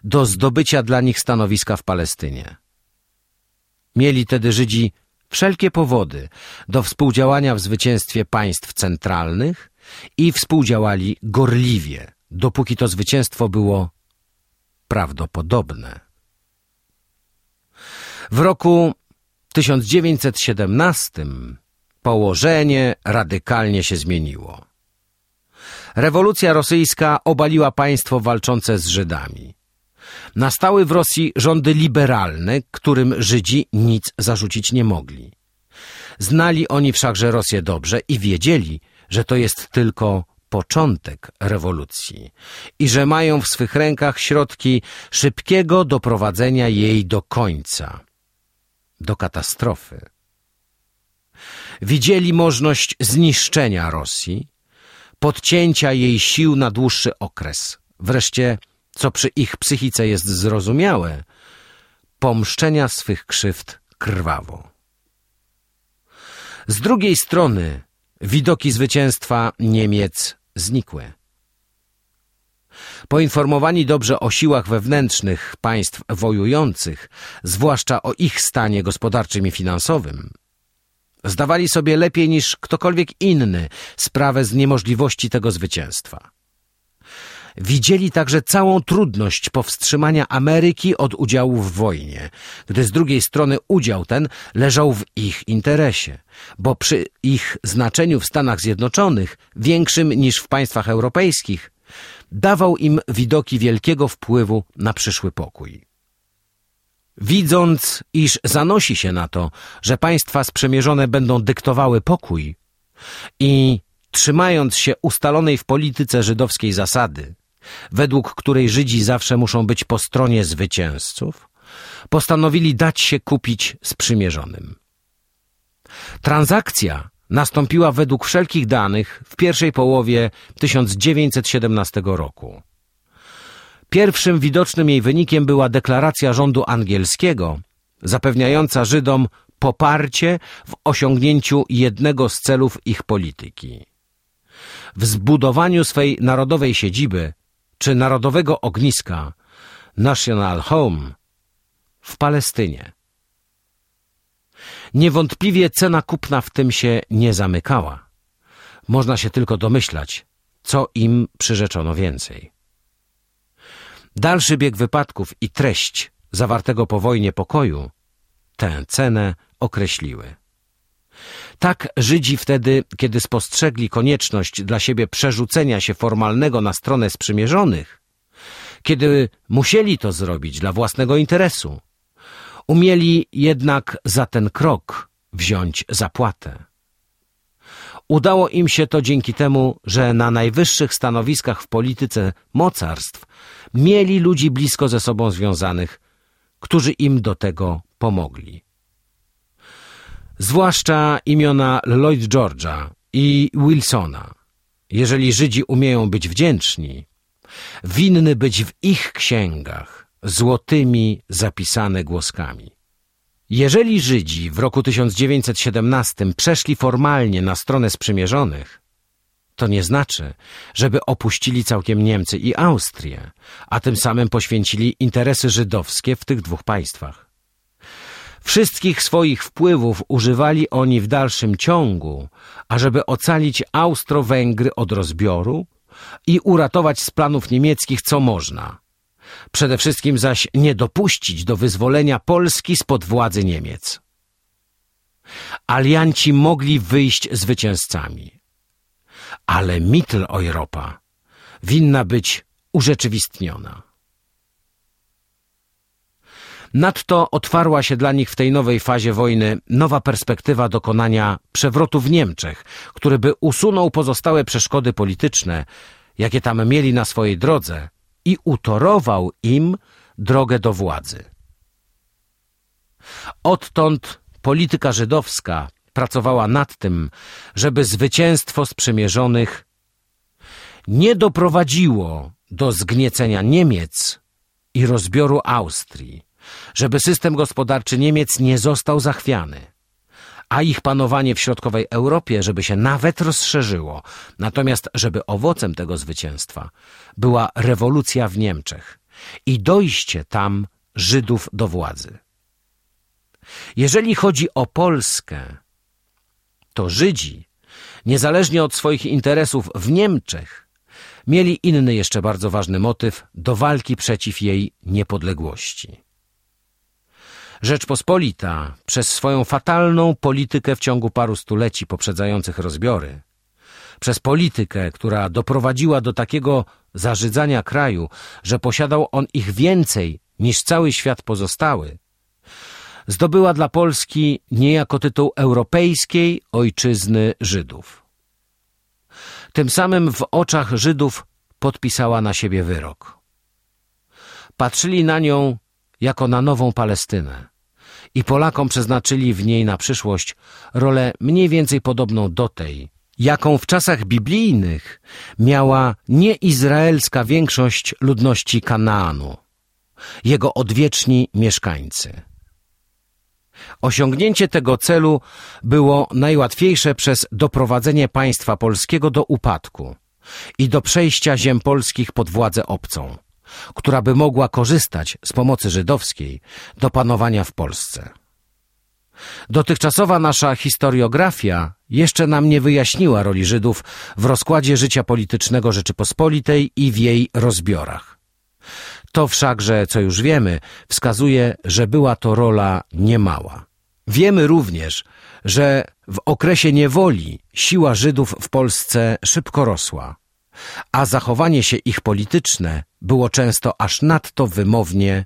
do zdobycia dla nich stanowiska w Palestynie. Mieli tedy Żydzi wszelkie powody do współdziałania w zwycięstwie państw centralnych i współdziałali gorliwie, dopóki to zwycięstwo było prawdopodobne. W roku 1917 położenie radykalnie się zmieniło. Rewolucja rosyjska obaliła państwo walczące z Żydami. Nastały w Rosji rządy liberalne, którym Żydzi nic zarzucić nie mogli. Znali oni wszakże Rosję dobrze i wiedzieli, że to jest tylko początek rewolucji i że mają w swych rękach środki szybkiego doprowadzenia jej do końca do katastrofy. Widzieli możliwość zniszczenia Rosji, podcięcia jej sił na dłuższy okres, wreszcie, co przy ich psychice jest zrozumiałe, pomszczenia swych krzywd krwawo. Z drugiej strony widoki zwycięstwa Niemiec znikły. Poinformowani dobrze o siłach wewnętrznych państw wojujących, zwłaszcza o ich stanie gospodarczym i finansowym, zdawali sobie lepiej niż ktokolwiek inny sprawę z niemożliwości tego zwycięstwa. Widzieli także całą trudność powstrzymania Ameryki od udziału w wojnie, gdy z drugiej strony udział ten leżał w ich interesie, bo przy ich znaczeniu w Stanach Zjednoczonych, większym niż w państwach europejskich, dawał im widoki wielkiego wpływu na przyszły pokój. Widząc, iż zanosi się na to, że państwa sprzymierzone będą dyktowały pokój i trzymając się ustalonej w polityce żydowskiej zasady, według której Żydzi zawsze muszą być po stronie zwycięzców, postanowili dać się kupić sprzymierzonym. Transakcja nastąpiła według wszelkich danych w pierwszej połowie 1917 roku. Pierwszym widocznym jej wynikiem była deklaracja rządu angielskiego, zapewniająca Żydom poparcie w osiągnięciu jednego z celów ich polityki. W zbudowaniu swej narodowej siedziby czy narodowego ogniska National Home w Palestynie. Niewątpliwie cena kupna w tym się nie zamykała. Można się tylko domyślać, co im przyrzeczono więcej. Dalszy bieg wypadków i treść zawartego po wojnie pokoju tę cenę określiły. Tak Żydzi wtedy, kiedy spostrzegli konieczność dla siebie przerzucenia się formalnego na stronę sprzymierzonych, kiedy musieli to zrobić dla własnego interesu, umieli jednak za ten krok wziąć zapłatę. Udało im się to dzięki temu, że na najwyższych stanowiskach w polityce mocarstw mieli ludzi blisko ze sobą związanych, którzy im do tego pomogli. Zwłaszcza imiona Lloyd George'a i Wilsona. Jeżeli Żydzi umieją być wdzięczni, winny być w ich księgach złotymi zapisane głoskami. Jeżeli Żydzi w roku 1917 przeszli formalnie na stronę sprzymierzonych, to nie znaczy, żeby opuścili całkiem Niemcy i Austrię, a tym samym poświęcili interesy żydowskie w tych dwóch państwach. Wszystkich swoich wpływów używali oni w dalszym ciągu, ażeby ocalić Austro-Węgry od rozbioru i uratować z planów niemieckich co można. Przede wszystkim zaś nie dopuścić do wyzwolenia Polski spod władzy Niemiec. Alianci mogli wyjść zwycięzcami, ale Mitteleuropa winna być urzeczywistniona. Nadto otwarła się dla nich w tej nowej fazie wojny nowa perspektywa dokonania przewrotu w Niemczech, który by usunął pozostałe przeszkody polityczne, jakie tam mieli na swojej drodze i utorował im drogę do władzy. Odtąd polityka żydowska pracowała nad tym, żeby zwycięstwo sprzymierzonych nie doprowadziło do zgniecenia Niemiec i rozbioru Austrii, żeby system gospodarczy Niemiec nie został zachwiany, a ich panowanie w środkowej Europie, żeby się nawet rozszerzyło, natomiast żeby owocem tego zwycięstwa była rewolucja w Niemczech i dojście tam Żydów do władzy. Jeżeli chodzi o Polskę, to Żydzi, niezależnie od swoich interesów w Niemczech, mieli inny jeszcze bardzo ważny motyw do walki przeciw jej niepodległości. Rzeczpospolita przez swoją fatalną politykę w ciągu paru stuleci poprzedzających rozbiory, przez politykę, która doprowadziła do takiego zażydzania kraju, że posiadał on ich więcej niż cały świat pozostały, zdobyła dla Polski niejako tytuł europejskiej ojczyzny Żydów. Tym samym w oczach Żydów podpisała na siebie wyrok. Patrzyli na nią jako na nową Palestynę i Polakom przeznaczyli w niej na przyszłość rolę mniej więcej podobną do tej, jaką w czasach biblijnych miała nieizraelska większość ludności Kanaanu, jego odwieczni mieszkańcy. Osiągnięcie tego celu było najłatwiejsze przez doprowadzenie państwa polskiego do upadku i do przejścia ziem polskich pod władzę obcą która by mogła korzystać z pomocy żydowskiej do panowania w Polsce. Dotychczasowa nasza historiografia jeszcze nam nie wyjaśniła roli Żydów w rozkładzie życia politycznego Rzeczypospolitej i w jej rozbiorach. To wszakże, co już wiemy, wskazuje, że była to rola niemała. Wiemy również, że w okresie niewoli siła Żydów w Polsce szybko rosła a zachowanie się ich polityczne było często aż nadto wymownie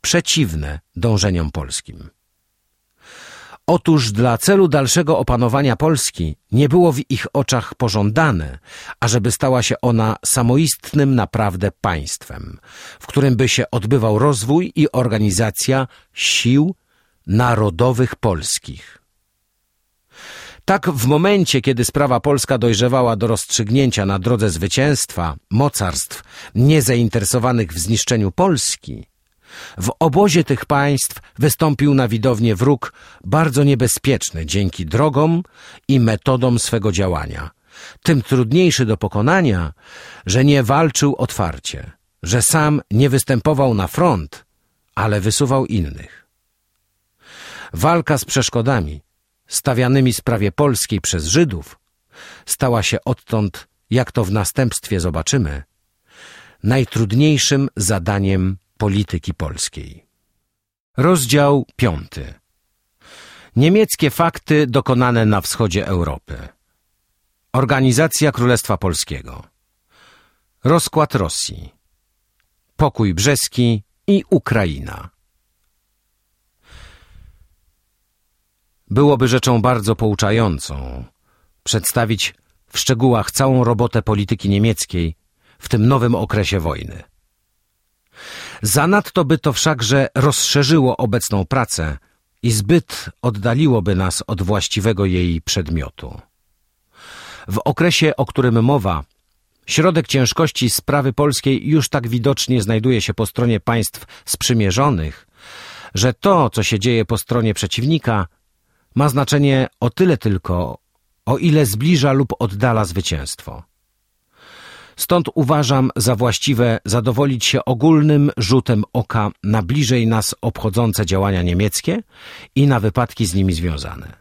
przeciwne dążeniom polskim. Otóż dla celu dalszego opanowania Polski nie było w ich oczach pożądane, ażeby stała się ona samoistnym naprawdę państwem, w którym by się odbywał rozwój i organizacja sił narodowych polskich. Tak w momencie, kiedy sprawa polska dojrzewała do rozstrzygnięcia na drodze zwycięstwa mocarstw niezainteresowanych w zniszczeniu Polski, w obozie tych państw wystąpił na widownię wróg bardzo niebezpieczny dzięki drogom i metodom swego działania. Tym trudniejszy do pokonania, że nie walczył otwarcie, że sam nie występował na front, ale wysuwał innych. Walka z przeszkodami stawianymi sprawie polskiej przez Żydów, stała się odtąd, jak to w następstwie zobaczymy, najtrudniejszym zadaniem polityki polskiej. Rozdział piąty Niemieckie fakty dokonane na wschodzie Europy. Organizacja Królestwa Polskiego. Rozkład Rosji. Pokój brzeski i Ukraina. Byłoby rzeczą bardzo pouczającą przedstawić w szczegółach całą robotę polityki niemieckiej w tym nowym okresie wojny. Zanadto by to wszakże rozszerzyło obecną pracę i zbyt oddaliłoby nas od właściwego jej przedmiotu. W okresie, o którym mowa, środek ciężkości sprawy polskiej już tak widocznie znajduje się po stronie państw sprzymierzonych, że to, co się dzieje po stronie przeciwnika, ma znaczenie o tyle tylko, o ile zbliża lub oddala zwycięstwo. Stąd uważam za właściwe zadowolić się ogólnym rzutem oka na bliżej nas obchodzące działania niemieckie i na wypadki z nimi związane.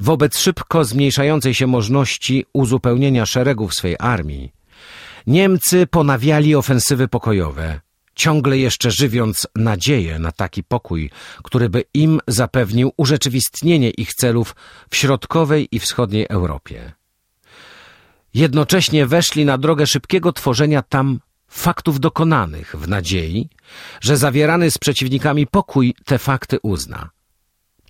Wobec szybko zmniejszającej się możliwości uzupełnienia szeregów swej armii, Niemcy ponawiali ofensywy pokojowe, ciągle jeszcze żywiąc nadzieję na taki pokój, który by im zapewnił urzeczywistnienie ich celów w środkowej i wschodniej Europie. Jednocześnie weszli na drogę szybkiego tworzenia tam faktów dokonanych w nadziei, że zawierany z przeciwnikami pokój te fakty uzna.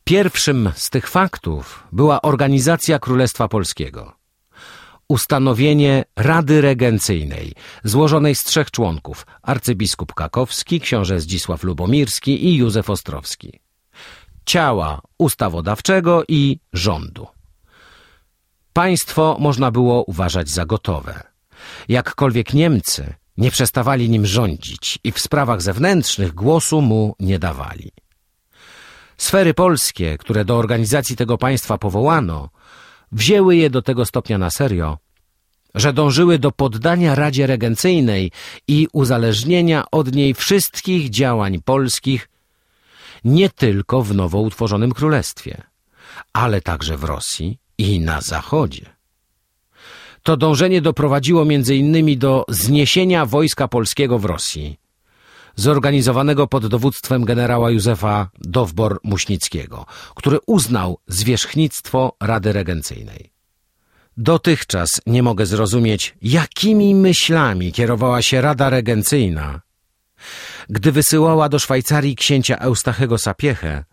Pierwszym z tych faktów była organizacja Królestwa Polskiego. Ustanowienie Rady Regencyjnej, złożonej z trzech członków, arcybiskup Kakowski, książę Zdzisław Lubomirski i Józef Ostrowski. Ciała ustawodawczego i rządu. Państwo można było uważać za gotowe. Jakkolwiek Niemcy nie przestawali nim rządzić i w sprawach zewnętrznych głosu mu nie dawali. Sfery polskie, które do organizacji tego państwa powołano, wzięły je do tego stopnia na serio, że dążyły do poddania Radzie Regencyjnej i uzależnienia od niej wszystkich działań polskich nie tylko w nowo utworzonym królestwie, ale także w Rosji i na Zachodzie. To dążenie doprowadziło między innymi do zniesienia wojska polskiego w Rosji, zorganizowanego pod dowództwem generała Józefa Dowbor-Muśnickiego, który uznał zwierzchnictwo Rady Regencyjnej. Dotychczas nie mogę zrozumieć, jakimi myślami kierowała się Rada Regencyjna, gdy wysyłała do Szwajcarii księcia Eustachego Sapiechę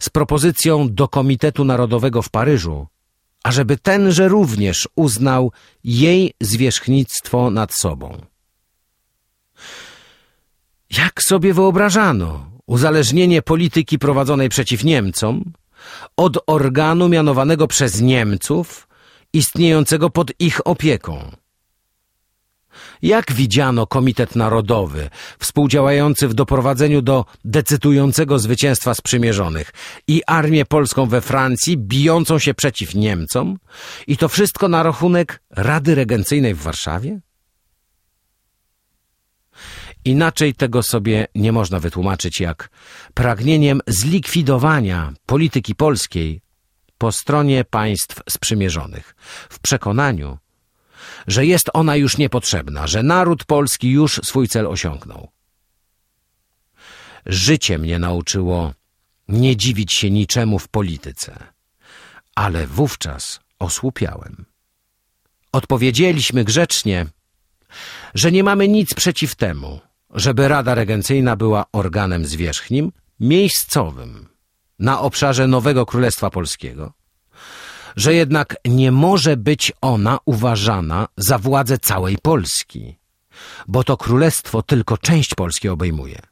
z propozycją do Komitetu Narodowego w Paryżu, ażeby tenże również uznał jej zwierzchnictwo nad sobą. Jak sobie wyobrażano uzależnienie polityki prowadzonej przeciw Niemcom od organu mianowanego przez Niemców, istniejącego pod ich opieką? Jak widziano Komitet Narodowy, współdziałający w doprowadzeniu do decydującego zwycięstwa sprzymierzonych i armię polską we Francji, bijącą się przeciw Niemcom? I to wszystko na rachunek Rady Regencyjnej w Warszawie? Inaczej tego sobie nie można wytłumaczyć jak pragnieniem zlikwidowania polityki polskiej po stronie państw sprzymierzonych, w przekonaniu, że jest ona już niepotrzebna, że naród polski już swój cel osiągnął. Życie mnie nauczyło nie dziwić się niczemu w polityce, ale wówczas osłupiałem. Odpowiedzieliśmy grzecznie, że nie mamy nic przeciw temu, żeby Rada Regencyjna była organem zwierzchnim, miejscowym, na obszarze nowego Królestwa Polskiego, że jednak nie może być ona uważana za władzę całej Polski, bo to królestwo tylko część Polski obejmuje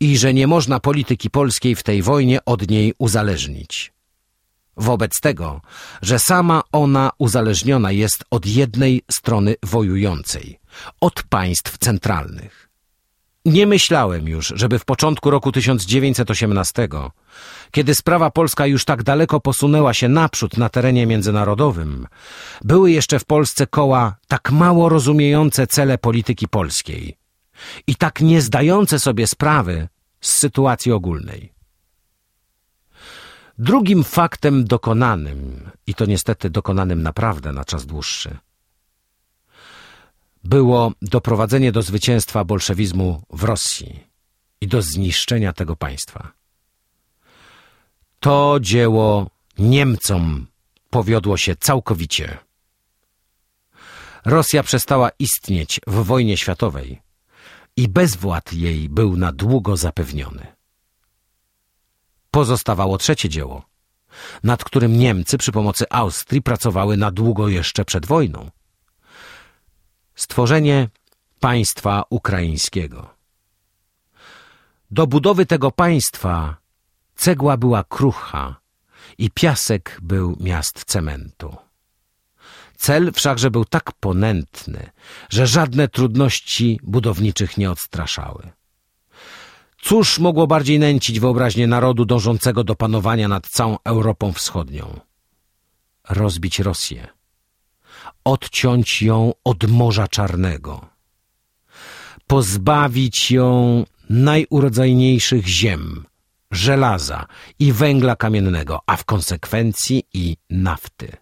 i że nie można polityki polskiej w tej wojnie od niej uzależnić. Wobec tego, że sama ona uzależniona jest od jednej strony wojującej, od państw centralnych. Nie myślałem już, żeby w początku roku 1918, kiedy sprawa polska już tak daleko posunęła się naprzód na terenie międzynarodowym, były jeszcze w Polsce koła tak mało rozumiejące cele polityki polskiej i tak nie zdające sobie sprawy z sytuacji ogólnej. Drugim faktem dokonanym, i to niestety dokonanym naprawdę na czas dłuższy, było doprowadzenie do zwycięstwa bolszewizmu w Rosji i do zniszczenia tego państwa. To dzieło Niemcom powiodło się całkowicie. Rosja przestała istnieć w wojnie światowej i bezwład jej był na długo zapewniony. Pozostawało trzecie dzieło, nad którym Niemcy przy pomocy Austrii pracowały na długo jeszcze przed wojną. Stworzenie państwa ukraińskiego. Do budowy tego państwa cegła była krucha i piasek był miast cementu. Cel wszakże był tak ponętny, że żadne trudności budowniczych nie odstraszały. Cóż mogło bardziej nęcić wyobraźnię narodu dążącego do panowania nad całą Europą Wschodnią? Rozbić Rosję. Odciąć ją od Morza Czarnego. Pozbawić ją najurodzajniejszych ziem, żelaza i węgla kamiennego, a w konsekwencji i nafty.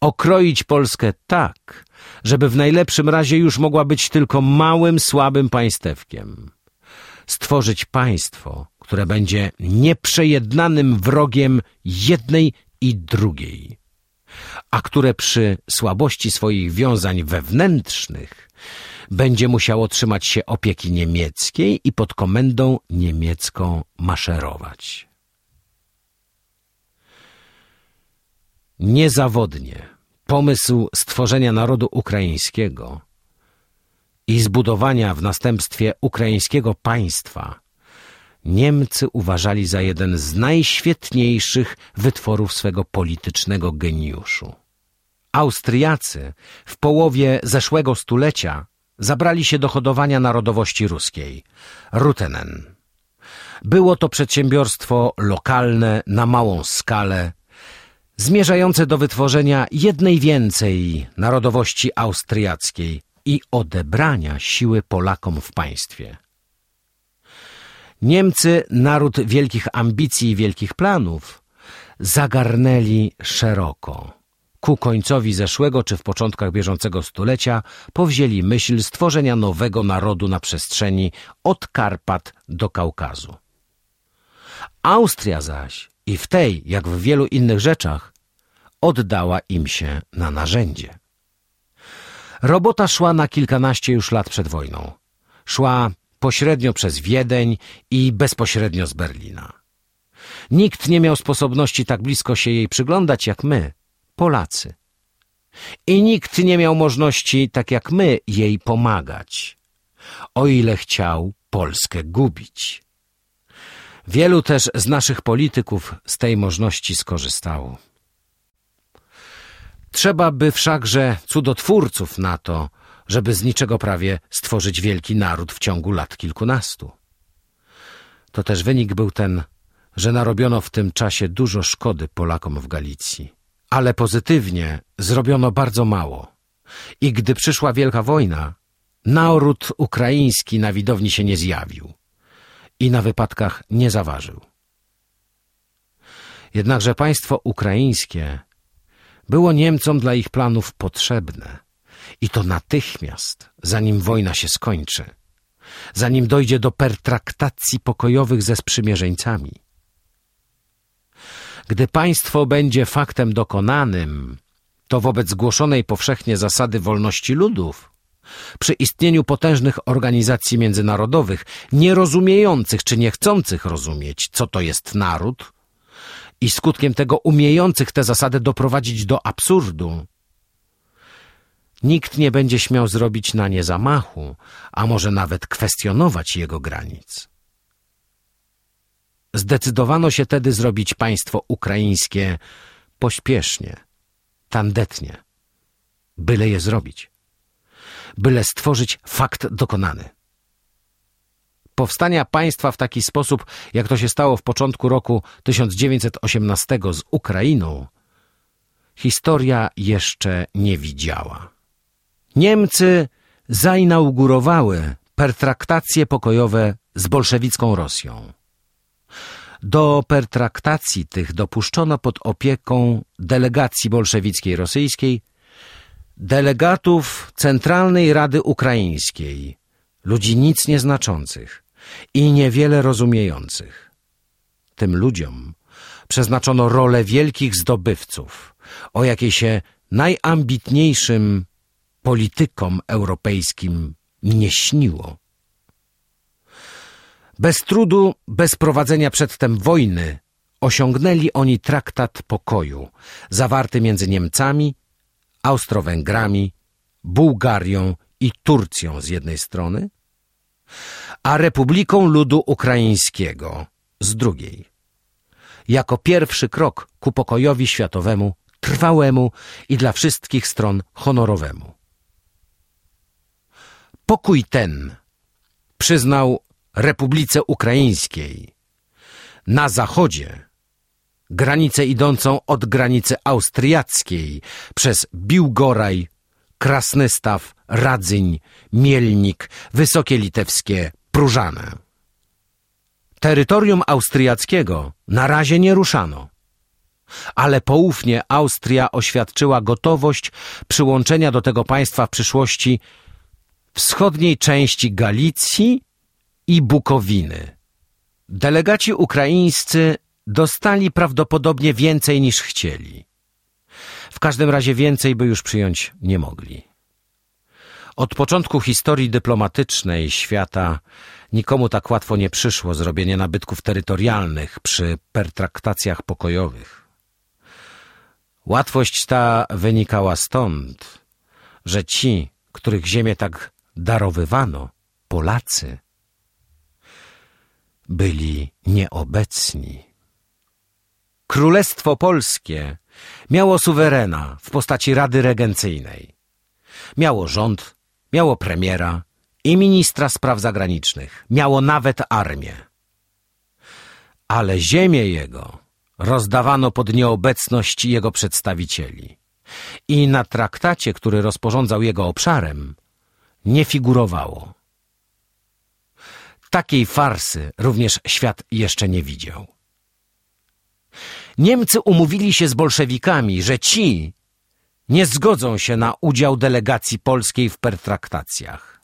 Okroić Polskę tak, żeby w najlepszym razie już mogła być tylko małym, słabym państewkiem. Stworzyć państwo, które będzie nieprzejednanym wrogiem jednej i drugiej, a które przy słabości swoich wiązań wewnętrznych będzie musiało trzymać się opieki niemieckiej i pod komendą niemiecką maszerować. Niezawodnie pomysł stworzenia narodu ukraińskiego i zbudowania w następstwie ukraińskiego państwa Niemcy uważali za jeden z najświetniejszych wytworów swego politycznego geniuszu. Austriacy w połowie zeszłego stulecia zabrali się do hodowania narodowości ruskiej – Rutenen. Było to przedsiębiorstwo lokalne na małą skalę, zmierzające do wytworzenia jednej więcej narodowości austriackiej i odebrania siły Polakom w państwie. Niemcy, naród wielkich ambicji i wielkich planów, zagarnęli szeroko ku końcowi zeszłego czy w początkach bieżącego stulecia powzięli myśl stworzenia nowego narodu na przestrzeni od Karpat do Kaukazu. Austria zaś i w tej, jak w wielu innych rzeczach, oddała im się na narzędzie. Robota szła na kilkanaście już lat przed wojną. Szła pośrednio przez Wiedeń i bezpośrednio z Berlina. Nikt nie miał sposobności tak blisko się jej przyglądać jak my, Polacy. I nikt nie miał możliwości, tak jak my, jej pomagać, o ile chciał Polskę gubić. Wielu też z naszych polityków z tej możliwości skorzystało. Trzeba by wszakże cudotwórców na to, żeby z niczego prawie stworzyć wielki naród w ciągu lat kilkunastu. To też wynik był ten, że narobiono w tym czasie dużo szkody Polakom w Galicji ale pozytywnie zrobiono bardzo mało. I gdy przyszła wielka wojna, naród ukraiński na widowni się nie zjawił i na wypadkach nie zaważył. Jednakże państwo ukraińskie było Niemcom dla ich planów potrzebne i to natychmiast, zanim wojna się skończy, zanim dojdzie do pertraktacji pokojowych ze sprzymierzeńcami. Gdy państwo będzie faktem dokonanym, to wobec głoszonej powszechnie zasady wolności ludów, przy istnieniu potężnych organizacji międzynarodowych, nierozumiejących czy niechcących rozumieć, co to jest naród, i skutkiem tego umiejących tę zasadę doprowadzić do absurdu, nikt nie będzie śmiał zrobić na nie zamachu, a może nawet kwestionować jego granic. Zdecydowano się tedy zrobić państwo ukraińskie pośpiesznie, tandetnie, byle je zrobić, byle stworzyć fakt dokonany. Powstania państwa w taki sposób, jak to się stało w początku roku 1918 z Ukrainą, historia jeszcze nie widziała. Niemcy zainaugurowały pertraktacje pokojowe z bolszewicką Rosją. Do pertraktacji tych dopuszczono pod opieką delegacji bolszewickiej rosyjskiej delegatów Centralnej Rady Ukraińskiej, ludzi nic nieznaczących i niewiele rozumiejących. tym ludziom przeznaczono rolę wielkich zdobywców, o jakiej się najambitniejszym politykom europejskim nie śniło. Bez trudu, bez prowadzenia przedtem wojny, osiągnęli oni traktat pokoju, zawarty między Niemcami, Austro-Węgrami, Bułgarią i Turcją z jednej strony, a Republiką Ludu Ukraińskiego z drugiej. Jako pierwszy krok ku pokojowi światowemu, trwałemu i dla wszystkich stron honorowemu. Pokój ten przyznał Republice Ukraińskiej na zachodzie granicę idącą od granicy austriackiej przez Biłgoraj, Krasnystaw, Radzyń, Mielnik, Wysokie Litewskie, Prużane. Terytorium austriackiego na razie nie ruszano, ale poufnie Austria oświadczyła gotowość przyłączenia do tego państwa w przyszłości wschodniej części Galicji i Bukowiny. Delegaci ukraińscy dostali prawdopodobnie więcej niż chcieli. W każdym razie więcej by już przyjąć nie mogli. Od początku historii dyplomatycznej świata nikomu tak łatwo nie przyszło zrobienie nabytków terytorialnych przy pertraktacjach pokojowych. Łatwość ta wynikała stąd, że ci, których ziemię tak darowywano, Polacy, byli nieobecni. Królestwo Polskie miało suwerena w postaci Rady Regencyjnej. Miało rząd, miało premiera i ministra spraw zagranicznych. Miało nawet armię. Ale ziemię jego rozdawano pod nieobecność jego przedstawicieli. I na traktacie, który rozporządzał jego obszarem, nie figurowało. Takiej farsy również świat jeszcze nie widział. Niemcy umówili się z bolszewikami, że ci nie zgodzą się na udział delegacji polskiej w pertraktacjach.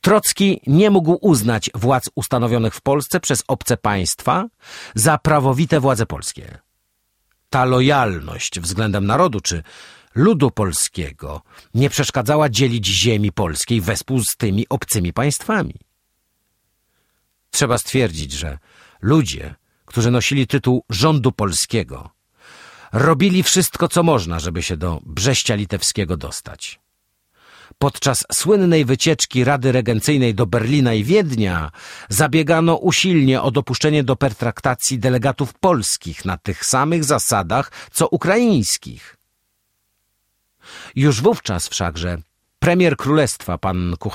Trocki nie mógł uznać władz ustanowionych w Polsce przez obce państwa za prawowite władze polskie. Ta lojalność względem narodu czy ludu polskiego nie przeszkadzała dzielić ziemi polskiej wespół z tymi obcymi państwami. Trzeba stwierdzić, że ludzie, którzy nosili tytuł rządu polskiego, robili wszystko, co można, żeby się do Brześcia Litewskiego dostać. Podczas słynnej wycieczki Rady Regencyjnej do Berlina i Wiednia zabiegano usilnie o dopuszczenie do pertraktacji delegatów polskich na tych samych zasadach, co ukraińskich. Już wówczas wszakże premier królestwa, pan Kucharski,